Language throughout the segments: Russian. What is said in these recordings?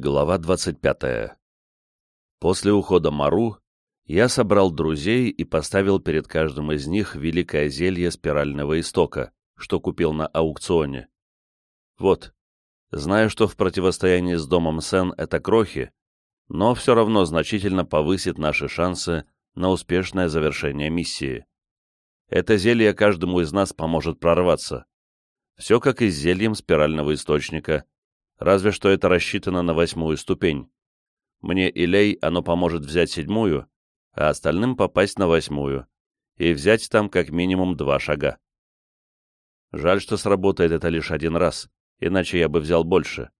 Глава 25. После ухода Мару я собрал друзей и поставил перед каждым из них великое зелье спирального истока, что купил на аукционе. Вот, знаю, что в противостоянии с домом Сен это крохи, но все равно значительно повысит наши шансы на успешное завершение миссии. Это зелье каждому из нас поможет прорваться. Все как и с зельем спирального источника, разве что это рассчитано на восьмую ступень. Мне и Лей оно поможет взять седьмую, а остальным попасть на восьмую, и взять там как минимум два шага. Жаль, что сработает это лишь один раз, иначе я бы взял больше.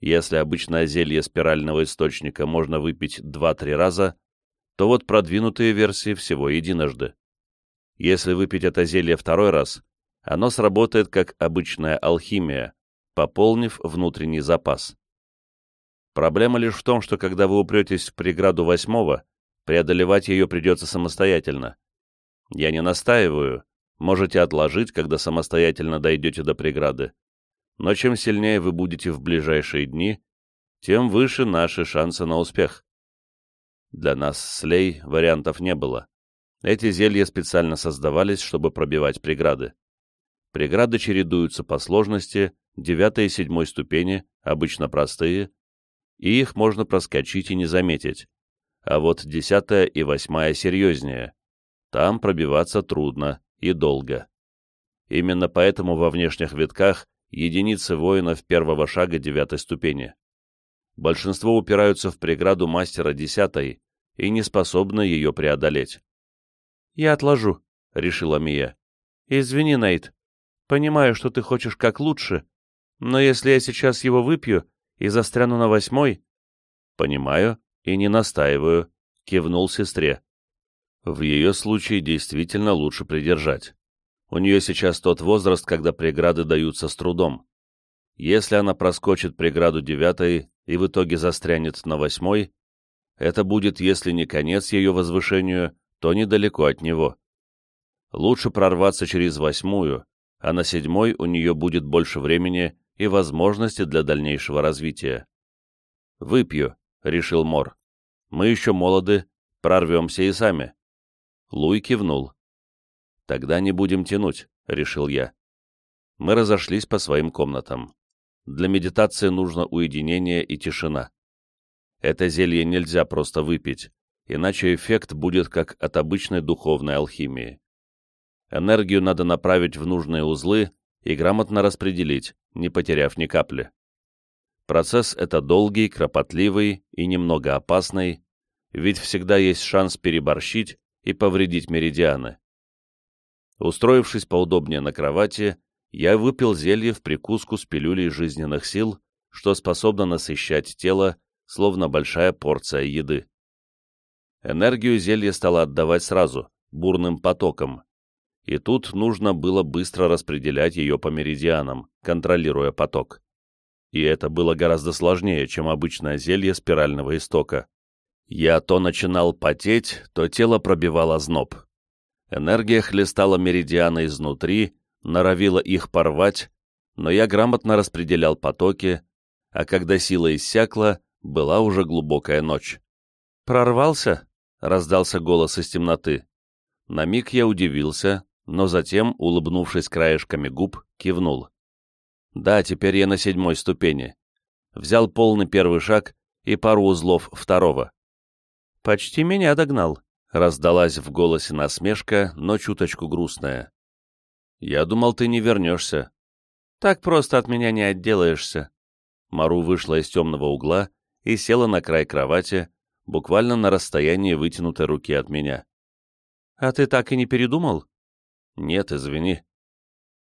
Если обычное зелье спирального источника можно выпить 2-3 раза, то вот продвинутые версии всего единожды. Если выпить это зелье второй раз, оно сработает как обычная алхимия, пополнив внутренний запас. Проблема лишь в том, что когда вы упретесь в преграду восьмого, преодолевать ее придется самостоятельно. Я не настаиваю, можете отложить, когда самостоятельно дойдете до преграды. Но чем сильнее вы будете в ближайшие дни, тем выше наши шансы на успех. Для нас с Лей вариантов не было. Эти зелья специально создавались, чтобы пробивать преграды. Преграды чередуются по сложности, девятой и седьмой ступени, обычно простые, и их можно проскочить и не заметить. А вот десятая и восьмая серьезнее. Там пробиваться трудно и долго. Именно поэтому во внешних витках единицы воинов первого шага девятой ступени. Большинство упираются в преграду мастера десятой и не способны ее преодолеть. «Я отложу», — решила Мия. «Извини, Найт. Понимаю, что ты хочешь как лучше, но если я сейчас его выпью и застряну на восьмой...» «Понимаю и не настаиваю», — кивнул сестре. В ее случае действительно лучше придержать. У нее сейчас тот возраст, когда преграды даются с трудом. Если она проскочит преграду девятой и в итоге застрянет на восьмой, это будет, если не конец ее возвышению, то недалеко от него. Лучше прорваться через восьмую, а на седьмой у нее будет больше времени и возможности для дальнейшего развития. «Выпью», — решил Мор. «Мы еще молоды, прорвемся и сами». Луй кивнул. «Тогда не будем тянуть», — решил я. Мы разошлись по своим комнатам. Для медитации нужно уединение и тишина. Это зелье нельзя просто выпить, иначе эффект будет как от обычной духовной алхимии. Энергию надо направить в нужные узлы и грамотно распределить, не потеряв ни капли. Процесс это долгий, кропотливый и немного опасный, ведь всегда есть шанс переборщить и повредить меридианы. Устроившись поудобнее на кровати, я выпил зелье в прикуску с пилюлей жизненных сил, что способно насыщать тело, словно большая порция еды. Энергию зелье стало отдавать сразу, бурным потоком, и тут нужно было быстро распределять ее по меридианам, контролируя поток. И это было гораздо сложнее, чем обычное зелье спирального истока. Я то начинал потеть, то тело пробивало зноб. Энергия хлестала меридианы изнутри, норовила их порвать, но я грамотно распределял потоки, а когда сила иссякла, была уже глубокая ночь. «Прорвался?» — раздался голос из темноты. На миг я удивился, но затем, улыбнувшись краешками губ, кивнул. Да, теперь я на седьмой ступени. Взял полный первый шаг и пару узлов второго. «Почти меня догнал», — раздалась в голосе насмешка, но чуточку грустная. «Я думал, ты не вернешься». «Так просто от меня не отделаешься». Мару вышла из темного угла и села на край кровати, буквально на расстоянии вытянутой руки от меня. «А ты так и не передумал?» «Нет, извини».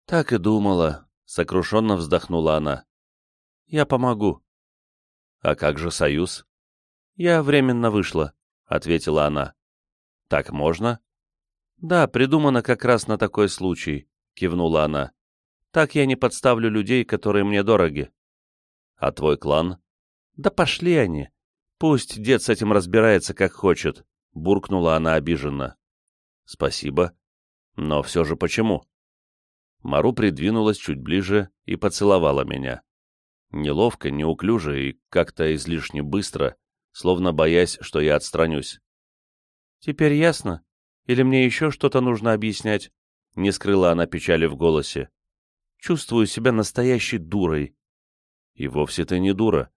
«Так и думала», — сокрушенно вздохнула она. «Я помогу». «А как же союз?» «Я временно вышла», — ответила она. «Так можно?» «Да, придумано как раз на такой случай», — кивнула она. «Так я не подставлю людей, которые мне дороги». «А твой клан?» «Да пошли они. Пусть дед с этим разбирается, как хочет», — буркнула она обиженно. «Спасибо», но все же почему? Мару придвинулась чуть ближе и поцеловала меня. Неловко, неуклюже и как-то излишне быстро, словно боясь, что я отстранюсь. «Теперь ясно? Или мне еще что-то нужно объяснять?» Не скрыла она печали в голосе. «Чувствую себя настоящей дурой». «И вовсе ты не дура».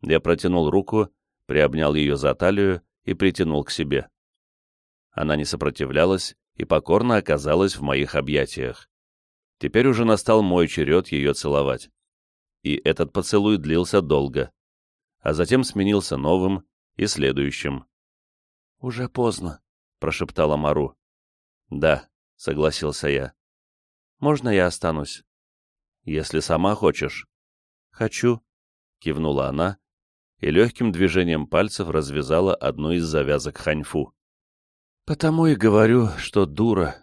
Я протянул руку, приобнял ее за талию и притянул к себе. Она не сопротивлялась и покорно оказалась в моих объятиях. Теперь уже настал мой черед ее целовать. И этот поцелуй длился долго, а затем сменился новым и следующим. «Уже поздно», — прошептала Мару. «Да», — согласился я. «Можно я останусь?» «Если сама хочешь». «Хочу», — кивнула она и легким движением пальцев развязала одну из завязок ханьфу. «Потому и говорю, что дура».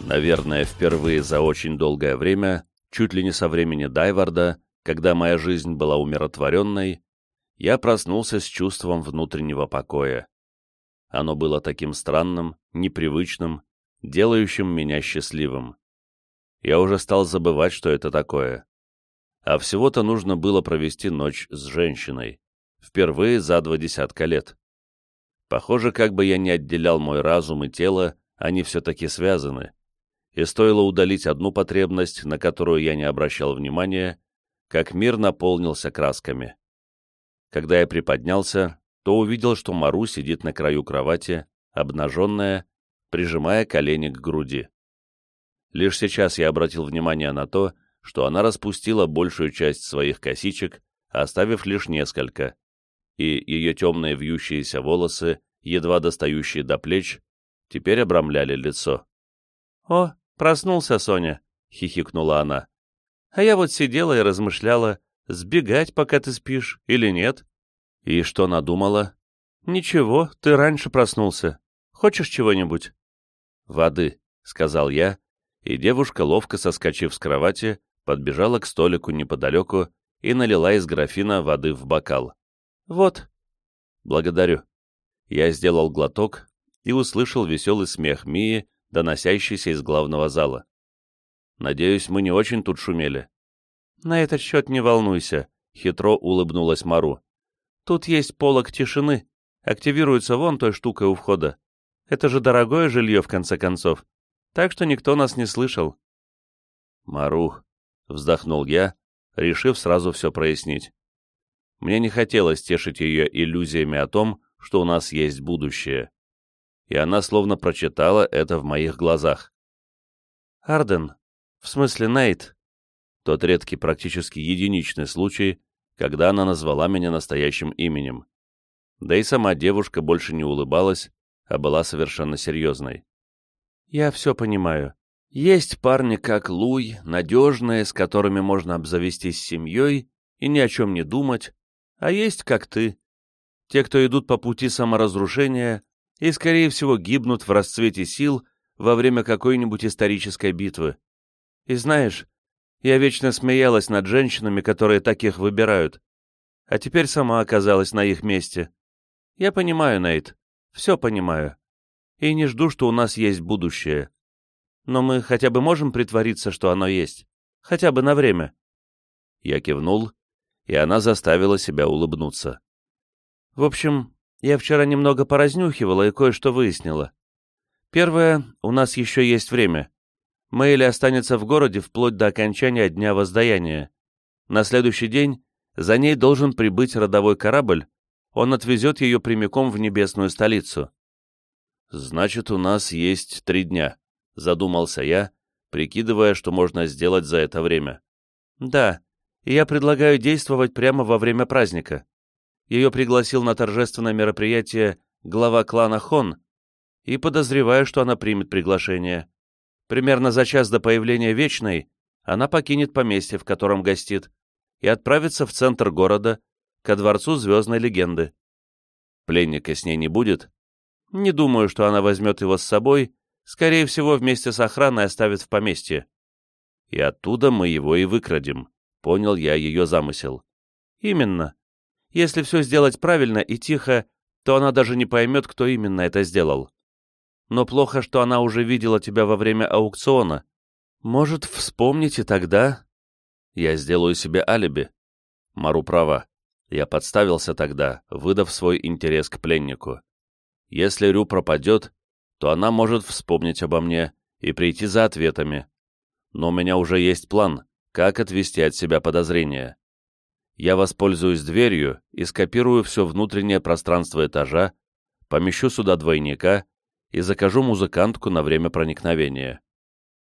Наверное, впервые за очень долгое время, чуть ли не со времени Дайварда, когда моя жизнь была умиротворенной, я проснулся с чувством внутреннего покоя. Оно было таким странным, непривычным, делающим меня счастливым я уже стал забывать, что это такое. А всего-то нужно было провести ночь с женщиной. Впервые за два десятка лет. Похоже, как бы я ни отделял мой разум и тело, они все-таки связаны. И стоило удалить одну потребность, на которую я не обращал внимания, как мир наполнился красками. Когда я приподнялся, то увидел, что Мару сидит на краю кровати, обнаженная, прижимая колени к груди. Лишь сейчас я обратил внимание на то, что она распустила большую часть своих косичек, оставив лишь несколько, и ее темные вьющиеся волосы, едва достающие до плеч, теперь обрамляли лицо. «О, проснулся Соня!» — хихикнула она. «А я вот сидела и размышляла, сбегать, пока ты спишь, или нет?» «И что надумала?» «Ничего, ты раньше проснулся. Хочешь чего-нибудь?» «Воды», — сказал я, и девушка, ловко соскочив с кровати, подбежала к столику неподалеку и налила из графина воды в бокал. «Вот». «Благодарю». Я сделал глоток и услышал веселый смех Мии, доносящийся из главного зала. «Надеюсь, мы не очень тут шумели». «На этот счет не волнуйся», — хитро улыбнулась Мару. «Тут есть полок тишины. Активируется вон той штукой у входа. Это же дорогое жилье, в конце концов так что никто нас не слышал. «Марух», — вздохнул я, решив сразу все прояснить. Мне не хотелось тешить ее иллюзиями о том, что у нас есть будущее. И она словно прочитала это в моих глазах. «Арден, в смысле Нейт?» Тот редкий, практически единичный случай, когда она назвала меня настоящим именем. Да и сама девушка больше не улыбалась, а была совершенно серьезной. Я все понимаю. Есть парни, как Луй, надежные, с которыми можно обзавестись семьей и ни о чем не думать, а есть, как ты. Те, кто идут по пути саморазрушения и, скорее всего, гибнут в расцвете сил во время какой-нибудь исторической битвы. И знаешь, я вечно смеялась над женщинами, которые таких выбирают, а теперь сама оказалась на их месте. Я понимаю, Нейт, все понимаю и не жду, что у нас есть будущее. Но мы хотя бы можем притвориться, что оно есть. Хотя бы на время. Я кивнул, и она заставила себя улыбнуться. В общем, я вчера немного поразнюхивала и кое-что выяснила. Первое, у нас еще есть время. Мэйли останется в городе вплоть до окончания Дня Воздаяния. На следующий день за ней должен прибыть родовой корабль, он отвезет ее прямиком в небесную столицу. «Значит, у нас есть три дня», — задумался я, прикидывая, что можно сделать за это время. «Да, и я предлагаю действовать прямо во время праздника. Ее пригласил на торжественное мероприятие глава клана Хон, и подозреваю, что она примет приглашение. Примерно за час до появления Вечной она покинет поместье, в котором гостит, и отправится в центр города, ко дворцу Звездной Легенды. Пленника с ней не будет? Не думаю, что она возьмет его с собой, скорее всего, вместе с охраной оставит в поместье. И оттуда мы его и выкрадем, понял я ее замысел. Именно. Если все сделать правильно и тихо, то она даже не поймет, кто именно это сделал. но плохо, что она уже видела тебя во время аукциона. Может, вспомните тогда? Я сделаю себе алиби. Мару права. Я подставился тогда, выдав свой интерес к пленнику. Если Рю пропадет, то она может вспомнить обо мне и прийти за ответами. Но у меня уже есть план, как отвести от себя подозрения. Я воспользуюсь дверью и скопирую все внутреннее пространство этажа, помещу сюда двойника и закажу музыкантку на время проникновения.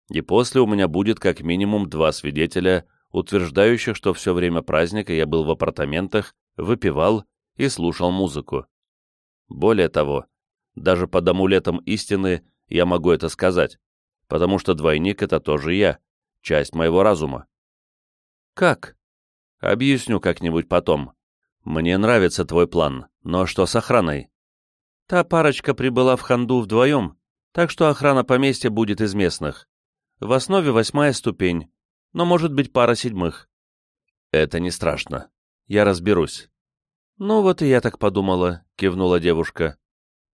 И после у меня будет как минимум два свидетеля, утверждающих, что все время праздника я был в апартаментах, выпивал и слушал музыку. Более того, даже под амулетом истины я могу это сказать, потому что двойник — это тоже я, часть моего разума. Как? Объясню как-нибудь потом. Мне нравится твой план, но что с охраной? Та парочка прибыла в Ханду вдвоем, так что охрана поместья будет из местных. В основе восьмая ступень, но может быть пара седьмых. Это не страшно. Я разберусь. Ну вот и я так подумала, кивнула девушка.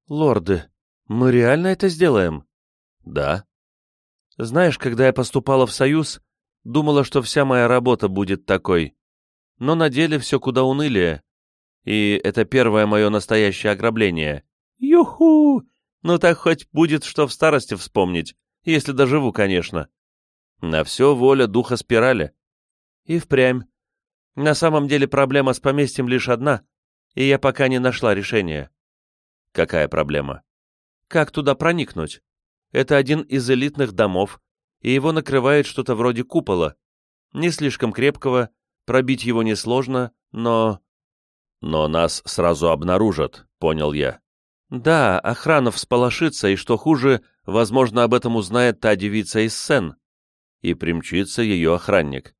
Лорды, мы реально это сделаем? Да. Знаешь, когда я поступала в Союз, думала, что вся моя работа будет такой но на деле все куда унылее. И это первое мое настоящее ограбление. Юху! Ну так хоть будет что в старости вспомнить, если доживу, конечно. На все воля духа спирали. И впрямь. На самом деле проблема с поместьем лишь одна, и я пока не нашла решения. Какая проблема? Как туда проникнуть? Это один из элитных домов, и его накрывает что-то вроде купола. Не слишком крепкого, Пробить его несложно, но... Но нас сразу обнаружат, понял я. Да, охрана всполошится, и что хуже, возможно, об этом узнает та девица из Сен. И примчится ее охранник.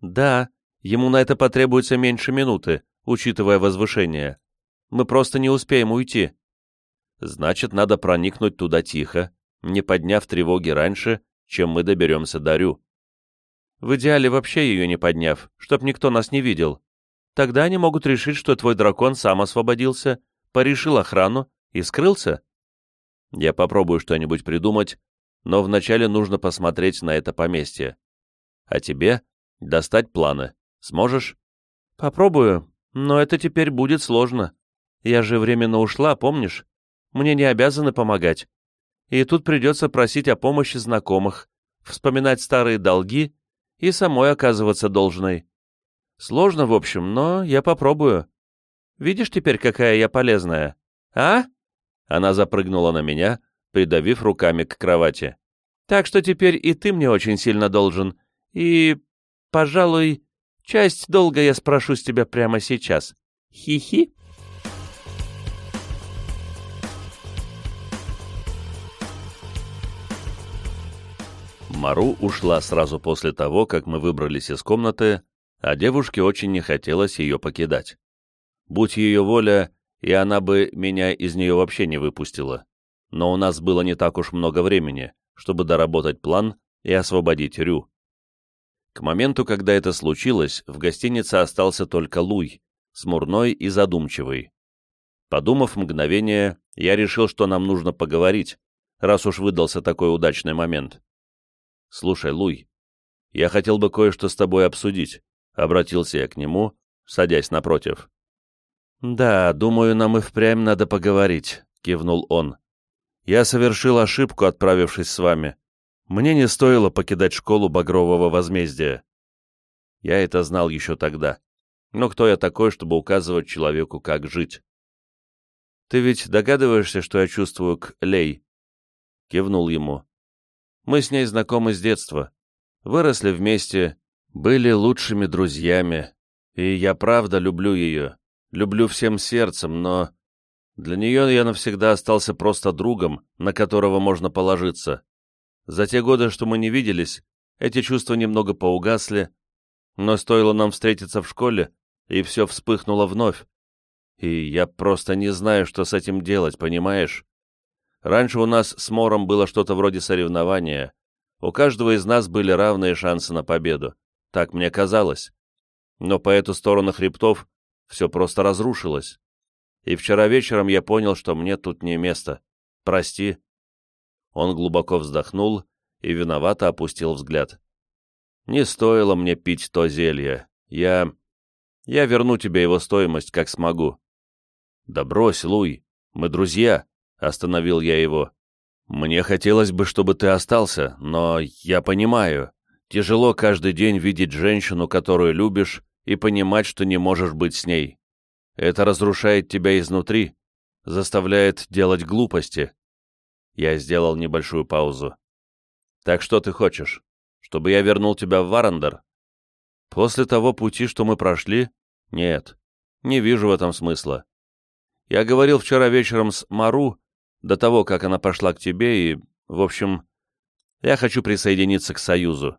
Да, ему на это потребуется меньше минуты, учитывая возвышение. Мы просто не успеем уйти. Значит, надо проникнуть туда тихо, не подняв тревоги раньше, чем мы доберемся до Рю. В идеале вообще ее не подняв, чтоб никто нас не видел. Тогда они могут решить, что твой дракон сам освободился, порешил охрану и скрылся. Я попробую что-нибудь придумать, но вначале нужно посмотреть на это поместье. А тебе достать планы. Сможешь? Попробую, но это теперь будет сложно. Я же временно ушла, помнишь? Мне не обязаны помогать. И тут придется просить о помощи знакомых, вспоминать старые долги и самой оказываться должной. Сложно, в общем, но я попробую. Видишь теперь, какая я полезная? А?» Она запрыгнула на меня, придавив руками к кровати. «Так что теперь и ты мне очень сильно должен. И, пожалуй, часть долга я спрошу с тебя прямо сейчас. Хи-хи!» Мару ушла сразу после того, как мы выбрались из комнаты, а девушке очень не хотелось ее покидать. Будь ее воля, и она бы меня из нее вообще не выпустила. Но у нас было не так уж много времени, чтобы доработать план и освободить Рю. К моменту, когда это случилось, в гостинице остался только Луй, смурной и задумчивый. Подумав мгновение, я решил, что нам нужно поговорить, раз уж выдался такой удачный момент. «Слушай, Луй, я хотел бы кое-что с тобой обсудить», — обратился я к нему, садясь напротив. «Да, думаю, нам и впрямь надо поговорить», — кивнул он. «Я совершил ошибку, отправившись с вами. Мне не стоило покидать школу Багрового возмездия». Я это знал еще тогда. Но кто я такой, чтобы указывать человеку, как жить? «Ты ведь догадываешься, что я чувствую к Лей?» Кивнул ему. Мы с ней знакомы с детства, выросли вместе, были лучшими друзьями, и я правда люблю ее, люблю всем сердцем, но для нее я навсегда остался просто другом, на которого можно положиться. За те годы, что мы не виделись, эти чувства немного поугасли, но стоило нам встретиться в школе, и все вспыхнуло вновь. И я просто не знаю, что с этим делать, понимаешь? Раньше у нас с Мором было что-то вроде соревнования. У каждого из нас были равные шансы на победу. Так мне казалось. Но по эту сторону хребтов все просто разрушилось. И вчера вечером я понял, что мне тут не место. Прости. Он глубоко вздохнул и виновато опустил взгляд. «Не стоило мне пить то зелье. Я... Я верну тебе его стоимость, как смогу». «Да брось, Луй, мы друзья», — остановил я его. «Мне хотелось бы, чтобы ты остался, но я понимаю. Тяжело каждый день видеть женщину, которую любишь, и понимать, что не можешь быть с ней. Это разрушает тебя изнутри, заставляет делать глупости». Я сделал небольшую паузу. «Так что ты хочешь? Чтобы я вернул тебя в Варандер?» «После того пути, что мы прошли? Нет, не вижу в этом смысла. Я говорил вчера вечером с Мару, до того, как она пошла к тебе, и, в общем, я хочу присоединиться к Союзу.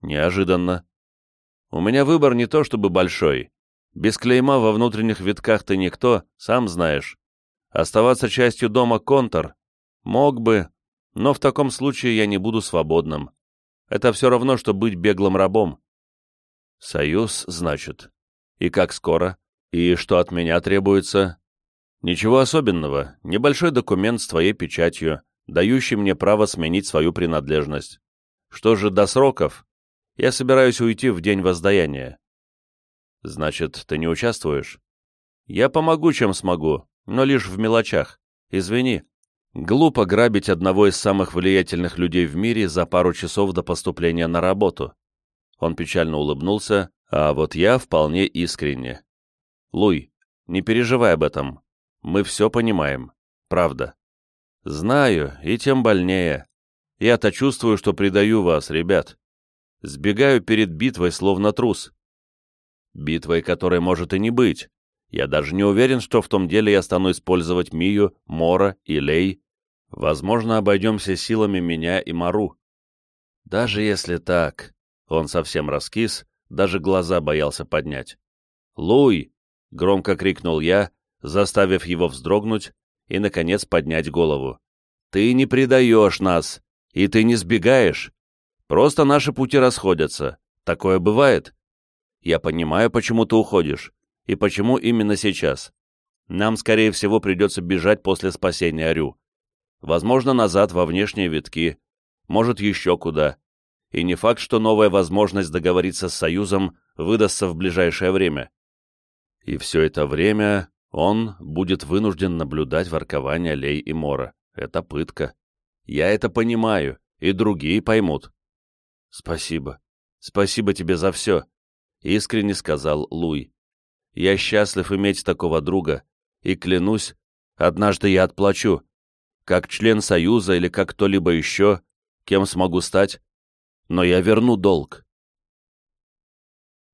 Неожиданно. У меня выбор не то чтобы большой. Без клейма во внутренних витках ты никто, сам знаешь. Оставаться частью дома Контор мог бы, но в таком случае я не буду свободным. Это все равно, что быть беглым рабом. Союз, значит. И как скоро? И что от меня требуется? Ничего особенного, небольшой документ с твоей печатью, дающий мне право сменить свою принадлежность. Что же до сроков? Я собираюсь уйти в день воздаяния. Значит, ты не участвуешь? Я помогу, чем смогу, но лишь в мелочах. Извини. Глупо грабить одного из самых влиятельных людей в мире за пару часов до поступления на работу. Он печально улыбнулся, а вот я вполне искренне. Луй, не переживай об этом. Мы все понимаем. Правда. Знаю, и тем больнее. Я-то чувствую, что предаю вас, ребят. Сбегаю перед битвой, словно трус. Битвой, которой может и не быть. Я даже не уверен, что в том деле я стану использовать Мию, Мора и Лей. Возможно, обойдемся силами меня и Мару. Даже если так... Он совсем раскис, даже глаза боялся поднять. «Луй!» — громко крикнул я, заставив его вздрогнуть и, наконец, поднять голову. «Ты не предаешь нас, и ты не сбегаешь. Просто наши пути расходятся. Такое бывает. Я понимаю, почему ты уходишь, и почему именно сейчас. Нам, скорее всего, придется бежать после спасения Рю. Возможно, назад во внешние витки, может, еще куда. И не факт, что новая возможность договориться с Союзом выдастся в ближайшее время. И все это время он будет вынужден наблюдать воркование Лей и Мора. Это пытка. Я это понимаю, и другие поймут. Спасибо. Спасибо тебе за все, — искренне сказал Луй. Я счастлив иметь такого друга, и клянусь, однажды я отплачу. Как член Союза или как кто-либо еще, кем смогу стать, но я верну долг.